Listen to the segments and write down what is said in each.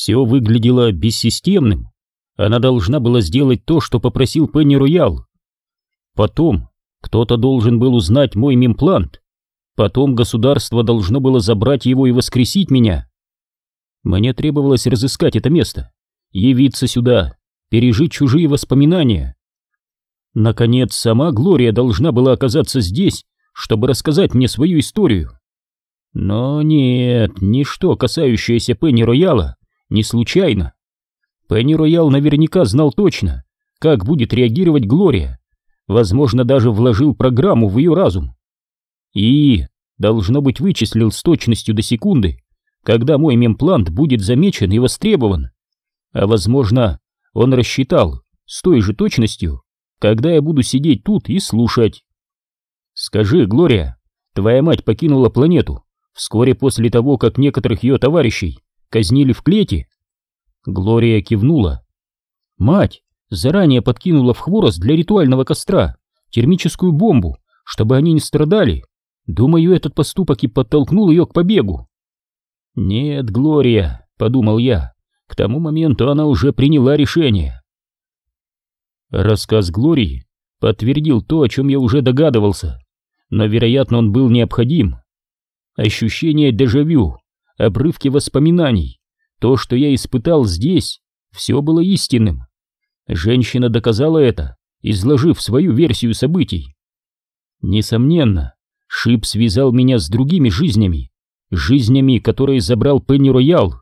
Все выглядело бессистемным. Она должна была сделать то, что попросил Пенни Роял. Потом кто-то должен был узнать мой мимплант. Потом государство должно было забрать его и воскресить меня. Мне требовалось разыскать это место, явиться сюда, пережить чужие воспоминания. Наконец, сама Глория должна была оказаться здесь, чтобы рассказать мне свою историю. Но нет, ничто, касающееся Пенни Рояла, не случайно. Пенни Роял наверняка знал точно, как будет реагировать Глория, возможно, даже вложил программу в ее разум. И, должно быть, вычислил с точностью до секунды, когда мой мемплант будет замечен и востребован. А возможно, он рассчитал с той же точностью, когда я буду сидеть тут и слушать. Скажи, Глория, твоя мать покинула планету вскоре после того, как некоторых ее товарищей казнили в клете? Глория кивнула. Мать заранее подкинула в хворост для ритуального костра термическую бомбу, чтобы они не страдали. Думаю, этот поступок и подтолкнул ее к побегу. Нет, Глория, подумал я, к тому моменту она уже приняла решение. Рассказ Глории подтвердил то, о чем я уже догадывался, но, вероятно, он был необходим. Ощущение дежавю, обрывки воспоминаний, то, что я испытал здесь, все было истинным. Женщина доказала это, изложив свою версию событий. Несомненно, Шип связал меня с другими жизнями, жизнями, которые забрал Пенни Роял.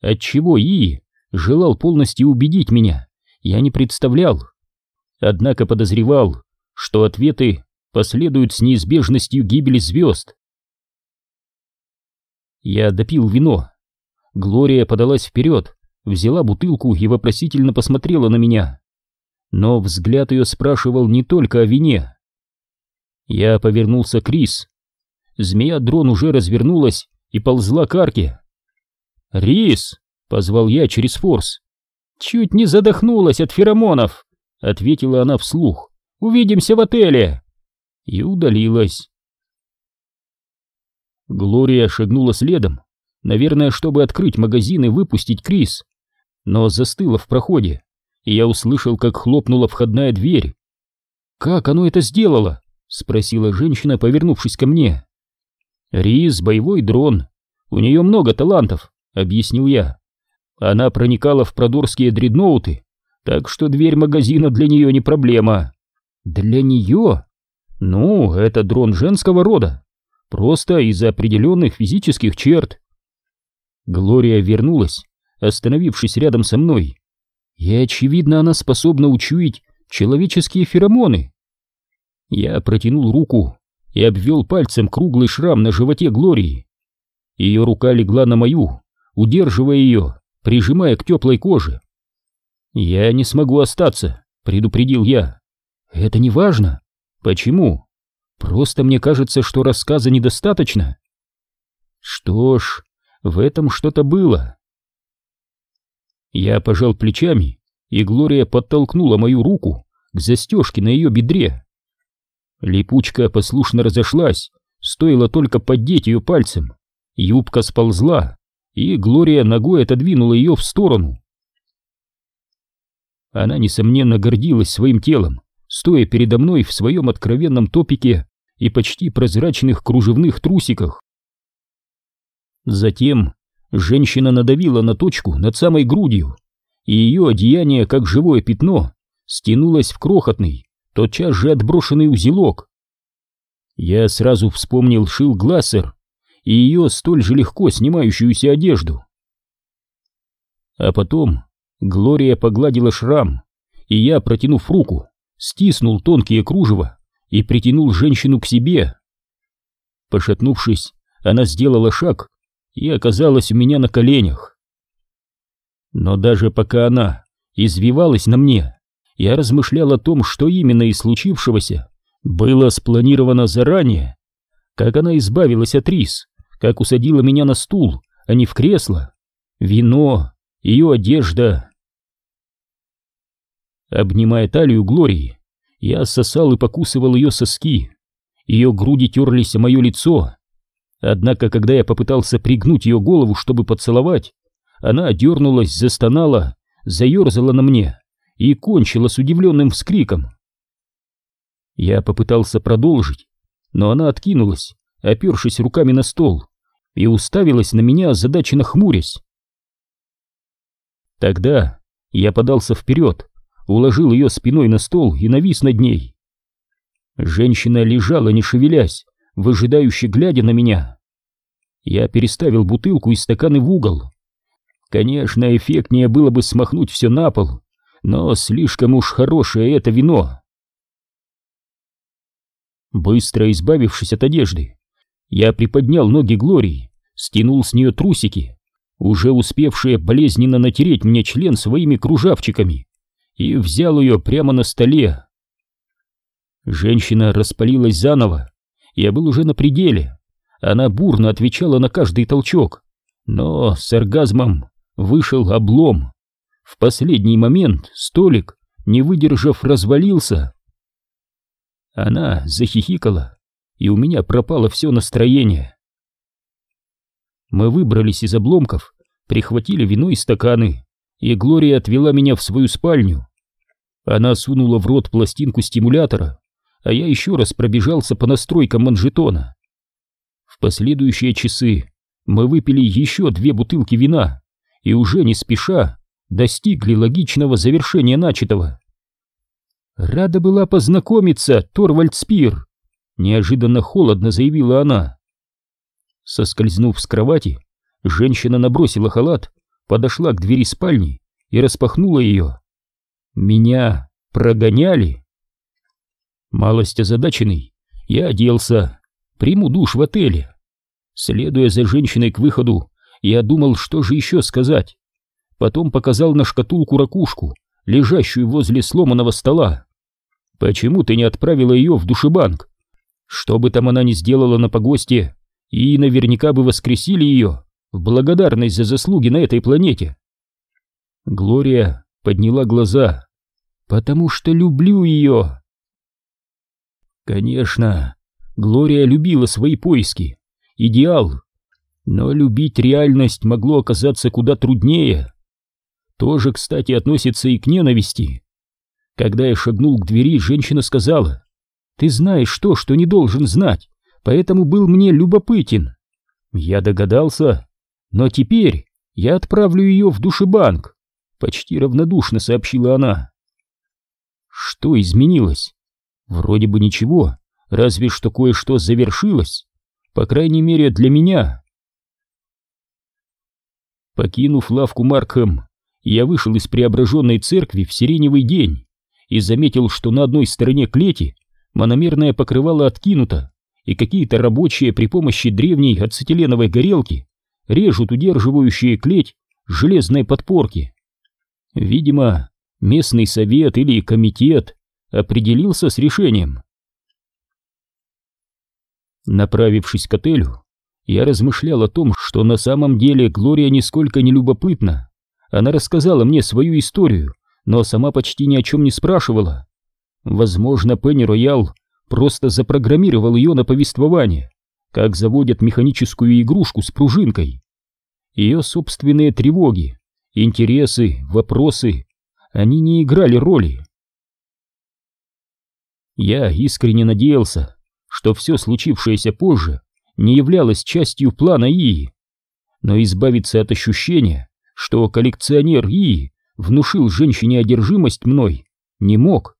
Отчего И желал полностью убедить меня, я не представлял. Однако подозревал, что ответы последуют с неизбежностью гибели звезд. Я допил вино. Глория подалась вперед, взяла бутылку и вопросительно посмотрела на меня. Но взгляд ее спрашивал не только о вине. Я повернулся к Рис. Змея-дрон уже развернулась и ползла к арке. «Рис!» — позвал я через форс. «Чуть не задохнулась от феромонов!» — ответила она вслух. «Увидимся в отеле!» И удалилась. Глория шагнула следом, наверное, чтобы открыть магазин и выпустить Крис, но застыла в проходе, и я услышал, как хлопнула входная дверь. «Как оно это сделало?» — спросила женщина, повернувшись ко мне. «Рис — боевой дрон. У нее много талантов», — объяснил я. Она проникала в продорские дредноуты, так что дверь магазина для нее не проблема. «Для нее?» «Ну, это дрон женского рода. Просто из-за определенных физических черт. Глория вернулась, остановившись рядом со мной. И, очевидно, она способна учуять человеческие феромоны. Я протянул руку и обвел пальцем круглый шрам на животе Глории. Ее рука легла на мою, удерживая ее, прижимая к теплой коже. «Я не смогу остаться», — предупредил я. «Это не важно. Почему?» Просто мне кажется, что рассказа недостаточно. Что ж, в этом что-то было. Я пожал плечами, и Глория подтолкнула мою руку к застежке на ее бедре. Липучка послушно разошлась, стоило только поддеть ее пальцем. Юбка сползла, и Глория ногой отодвинула ее в сторону. Она, несомненно, гордилась своим телом, стоя передо мной в своем откровенном топике и почти прозрачных кружевных трусиках. Затем женщина надавила на точку над самой грудью, и ее одеяние, как живое пятно, стянулось в крохотный, тотчас же отброшенный узелок. Я сразу вспомнил Шил Глассер и ее столь же легко снимающуюся одежду. А потом Глория погладила шрам, и я, протянув руку, стиснул тонкие кружева и притянул женщину к себе. Пошатнувшись, она сделала шаг и оказалась у меня на коленях. Но даже пока она извивалась на мне, я размышлял о том, что именно из случившегося было спланировано заранее, как она избавилась от рис, как усадила меня на стул, а не в кресло, вино, ее одежда. Обнимая талию Глории, я сосал и покусывал ее соски, ее груди терлись о мое лицо. Однако, когда я попытался пригнуть ее голову, чтобы поцеловать, она дернулась, застонала, заерзала на мне и кончила с удивленным вскриком. Я попытался продолжить, но она откинулась, опершись руками на стол, и уставилась на меня, озадаченно хмурясь. Тогда я подался вперед, уложил ее спиной на стол и навис над ней. Женщина лежала, не шевелясь, выжидающе глядя на меня. Я переставил бутылку и стаканы в угол. Конечно, эффектнее было бы смахнуть все на пол, но слишком уж хорошее это вино. Быстро избавившись от одежды, я приподнял ноги Глории, стянул с нее трусики, уже успевшие болезненно натереть мне член своими кружавчиками, и взял ее прямо на столе. Женщина распалилась заново, я был уже на пределе. Она бурно отвечала на каждый толчок, но с оргазмом вышел облом. В последний момент столик, не выдержав, развалился. Она захихикала, и у меня пропало все настроение. Мы выбрались из обломков, прихватили вино и стаканы, и Глория отвела меня в свою спальню. Она сунула в рот пластинку стимулятора, а я еще раз пробежался по настройкам манжетона. В последующие часы мы выпили еще две бутылки вина и уже не спеша достигли логичного завершения начатого. «Рада была познакомиться, Торвальд Спир!» — неожиданно холодно заявила она. Соскользнув с кровати, женщина набросила халат, подошла к двери спальни и распахнула ее. Меня прогоняли. Малость озадаченный, я оделся, приму душ в отеле. Следуя за женщиной к выходу, я думал, что же еще сказать. Потом показал на шкатулку ракушку, лежащую возле сломанного стола. Почему ты не отправила ее в душебанк? Что бы там она ни сделала на погосте, и наверняка бы воскресили ее в благодарность за заслуги на этой планете. Глория подняла глаза. «Потому что люблю ее!» Конечно, Глория любила свои поиски, идеал, но любить реальность могло оказаться куда труднее. Тоже, кстати, относится и к ненависти. Когда я шагнул к двери, женщина сказала, «Ты знаешь то, что не должен знать, поэтому был мне любопытен». Я догадался, но теперь я отправлю ее в душебанк, почти равнодушно сообщила она. Что изменилось? Вроде бы ничего, разве что кое-что завершилось, по крайней мере для меня. Покинув лавку Маркхэм, я вышел из преображенной церкви в сиреневый день и заметил, что на одной стороне клети мономерное покрывало откинуто, и какие-то рабочие при помощи древней ацетиленовой горелки режут удерживающие клеть железной подпорки. Видимо, местный совет или комитет определился с решением. Направившись к отелю, я размышлял о том, что на самом деле Глория нисколько не любопытна. Она рассказала мне свою историю, но сама почти ни о чем не спрашивала. Возможно, Пенни Роял просто запрограммировал ее на повествование, как заводят механическую игрушку с пружинкой. Ее собственные тревоги, интересы, вопросы, они не играли роли. Я искренне надеялся, что все случившееся позже не являлось частью плана Ии, но избавиться от ощущения, что коллекционер Ии внушил женщине одержимость мной, не мог.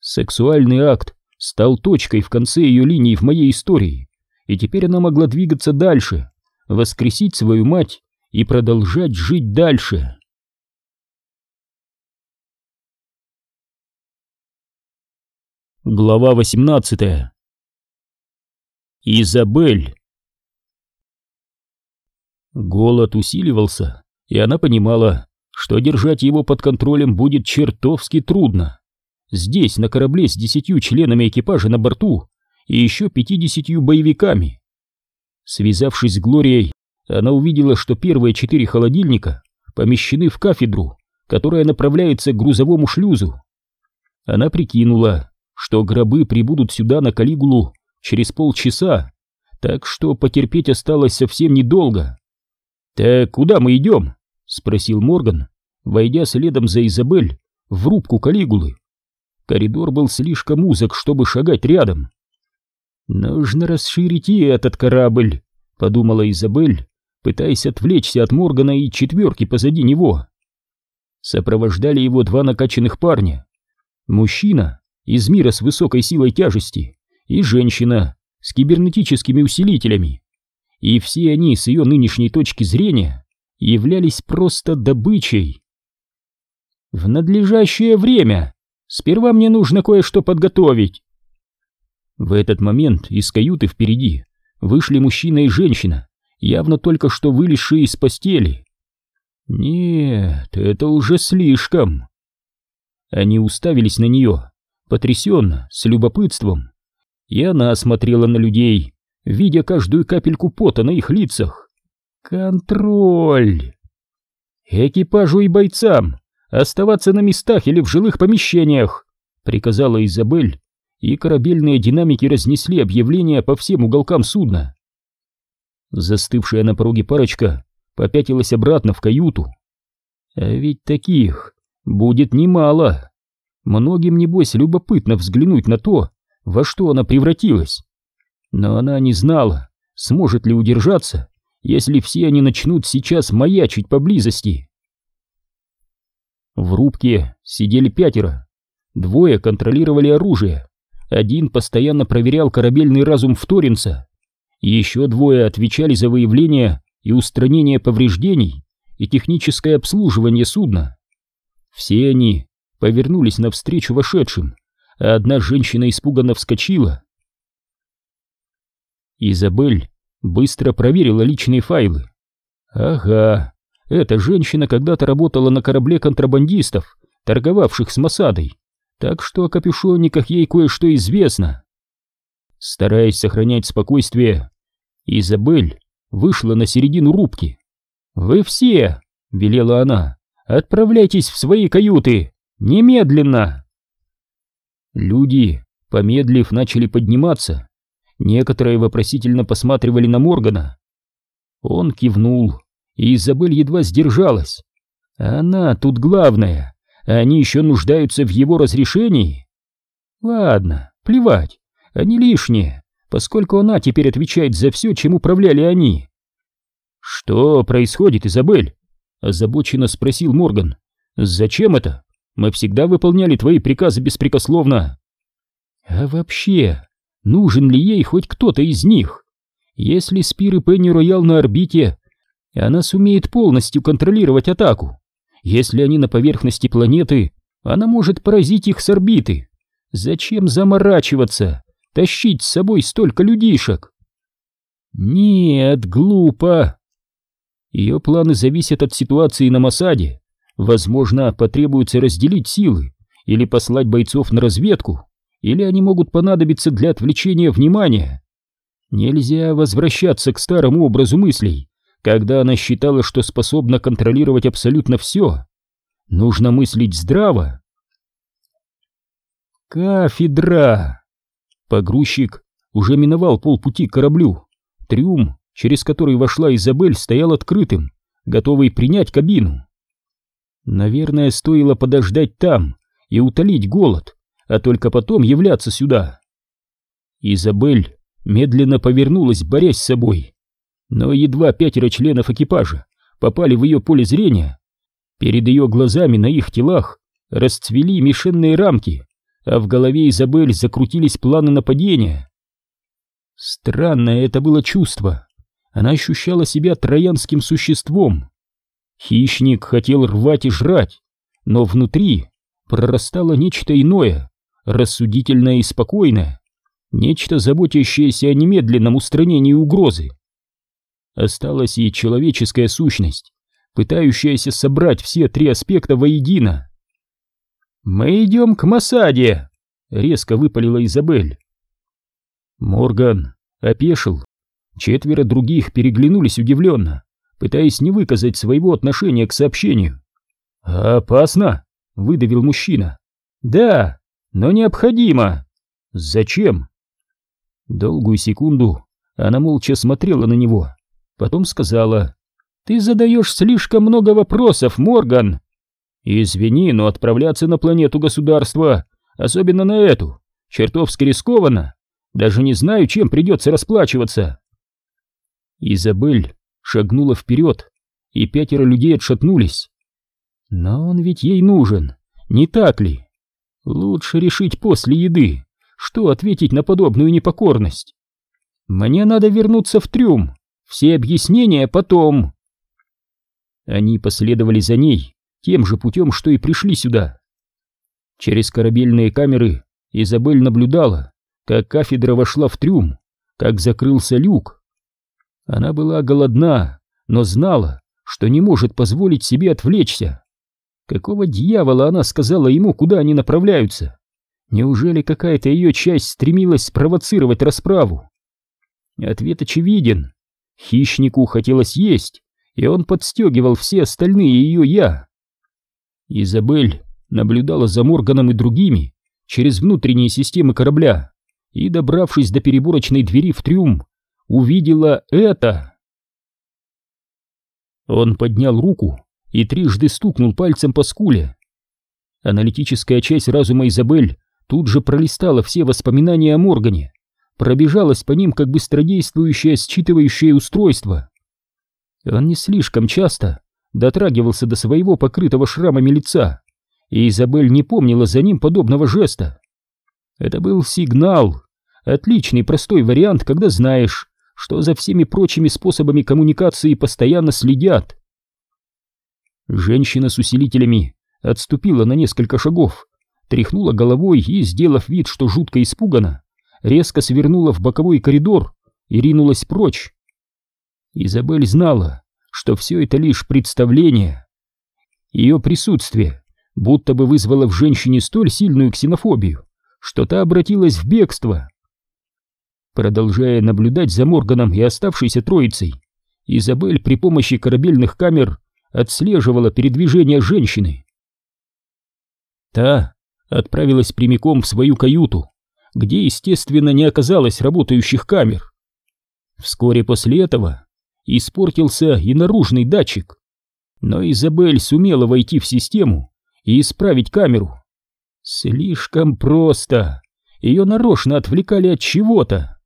Сексуальный акт стал точкой в конце ее линии в моей истории, и теперь она могла двигаться дальше, воскресить свою мать и продолжать жить дальше. Глава 18 Изабель Голод усиливался, и она понимала, что держать его под контролем будет чертовски трудно. Здесь, на корабле с десятью членами экипажа на борту и еще пятидесятью боевиками. Связавшись с Глорией, она увидела, что первые четыре холодильника помещены в кафедру, которая направляется к грузовому шлюзу. Она прикинула, что гробы прибудут сюда на Калигулу через полчаса, так что потерпеть осталось совсем недолго. «Так куда мы идем?» спросил Морган, войдя следом за Изабель в рубку Калигулы. Коридор был слишком узок, чтобы шагать рядом. «Нужно расширить и этот корабль», — подумала Изабель, пытаясь отвлечься от Моргана и четверки позади него. Сопровождали его два накачанных парня. Мужчина из мира с высокой силой тяжести и женщина с кибернетическими усилителями. И все они с ее нынешней точки зрения являлись просто добычей. «В надлежащее время! Сперва мне нужно кое-что подготовить!» В этот момент из каюты впереди вышли мужчина и женщина, явно только что вылезшие из постели. Нет, это уже слишком. Они уставились на нее, потрясенно, с любопытством. И она смотрела на людей, видя каждую капельку пота на их лицах. Контроль! Экипажу и бойцам оставаться на местах или в жилых помещениях, приказала Изабель, и корабельные динамики разнесли объявление по всем уголкам судна. Застывшая на пороге парочка попятилась обратно в каюту. А ведь таких будет немало. Многим, небось, любопытно взглянуть на то, во что она превратилась. Но она не знала, сможет ли удержаться, если все они начнут сейчас маячить поблизости. В рубке сидели пятеро. Двое контролировали оружие. Один постоянно проверял корабельный разум Вторинца. Еще двое отвечали за выявление и устранение повреждений и техническое обслуживание судна. Все они повернулись навстречу вошедшим, а одна женщина испуганно вскочила. Изабель быстро проверила личные файлы. Ага, эта женщина когда-то работала на корабле контрабандистов, торговавших с Масадой, так что о капюшонниках ей кое-что известно. Стараясь сохранять спокойствие, Изабель вышла на середину рубки. «Вы все!» — велела она. «Отправляйтесь в свои каюты! Немедленно!» Люди, помедлив, начали подниматься. Некоторые вопросительно посматривали на Моргана. Он кивнул, и Изабель едва сдержалась. Она тут главная, они еще нуждаются в его разрешении. Ладно, плевать, они лишние поскольку она теперь отвечает за все, чем управляли они. «Что происходит, Изабель?» — озабоченно спросил Морган. «Зачем это? Мы всегда выполняли твои приказы беспрекословно». «А вообще, нужен ли ей хоть кто-то из них? Если Спир и Пенни Роял на орбите, она сумеет полностью контролировать атаку. Если они на поверхности планеты, она может поразить их с орбиты. Зачем заморачиваться?» тащить с собой столько людишек? Нет, глупо. Ее планы зависят от ситуации на Масаде. Возможно, потребуется разделить силы или послать бойцов на разведку, или они могут понадобиться для отвлечения внимания. Нельзя возвращаться к старому образу мыслей, когда она считала, что способна контролировать абсолютно все. Нужно мыслить здраво. Кафедра! Погрузчик уже миновал полпути к кораблю. Трюм, через который вошла Изабель, стоял открытым, готовый принять кабину. Наверное, стоило подождать там и утолить голод, а только потом являться сюда. Изабель медленно повернулась, борясь с собой. Но едва пятеро членов экипажа попали в ее поле зрения, перед ее глазами на их телах расцвели мишенные рамки, а в голове Изабель закрутились планы нападения. Странное это было чувство. Она ощущала себя троянским существом. Хищник хотел рвать и жрать, но внутри прорастало нечто иное, рассудительное и спокойное, нечто заботящееся о немедленном устранении угрозы. Осталась и человеческая сущность, пытающаяся собрать все три аспекта воедино. «Мы идем к Масаде!» — резко выпалила Изабель. Морган опешил. Четверо других переглянулись удивленно, пытаясь не выказать своего отношения к сообщению. «Опасно!» — выдавил мужчина. «Да, но необходимо!» «Зачем?» Долгую секунду она молча смотрела на него, потом сказала. Ты задаешь слишком много вопросов, Морган. Извини, но отправляться на планету государства, особенно на эту, чертовски рискованно. Даже не знаю, чем придется расплачиваться. Изабель шагнула вперед, и пятеро людей отшатнулись. Но он ведь ей нужен, не так ли? Лучше решить после еды, что ответить на подобную непокорность. Мне надо вернуться в трюм, все объяснения потом. Они последовали за ней тем же путем, что и пришли сюда. Через корабельные камеры Изабель наблюдала, как кафедра вошла в трюм, как закрылся люк. Она была голодна, но знала, что не может позволить себе отвлечься. Какого дьявола она сказала ему, куда они направляются? Неужели какая-то ее часть стремилась спровоцировать расправу? Ответ очевиден. Хищнику хотелось есть, и он подстегивал все остальные ее «я». Изабель наблюдала за Морганом и другими через внутренние системы корабля и, добравшись до переборочной двери в трюм, увидела это. Он поднял руку и трижды стукнул пальцем по скуле. Аналитическая часть разума Изабель тут же пролистала все воспоминания о Моргане, пробежалась по ним как быстродействующее считывающее устройство. Он не слишком часто дотрагивался до своего покрытого шрамами лица, и Изабель не помнила за ним подобного жеста. Это был сигнал, отличный простой вариант, когда знаешь, что за всеми прочими способами коммуникации постоянно следят. Женщина с усилителями отступила на несколько шагов, тряхнула головой и, сделав вид, что жутко испугана, резко свернула в боковой коридор и ринулась прочь. Изабель знала, что все это лишь представление. Ее присутствие будто бы вызвало в женщине столь сильную ксенофобию, что та обратилась в бегство. Продолжая наблюдать за Морганом и оставшейся троицей, Изабель при помощи корабельных камер отслеживала передвижение женщины. Та отправилась прямиком в свою каюту, где, естественно, не оказалось работающих камер. Вскоре после этого испортился и наружный датчик, но Изабель сумела войти в систему и исправить камеру. Слишком просто. Ее нарочно отвлекали от чего-то.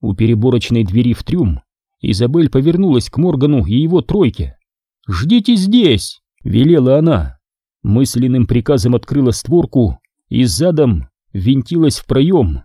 У переборочной двери в трюм Изабель повернулась к Моргану и его тройке. «Ждите здесь!» — велела она. Мысленным приказом открыла створку и задом винтилась в проем.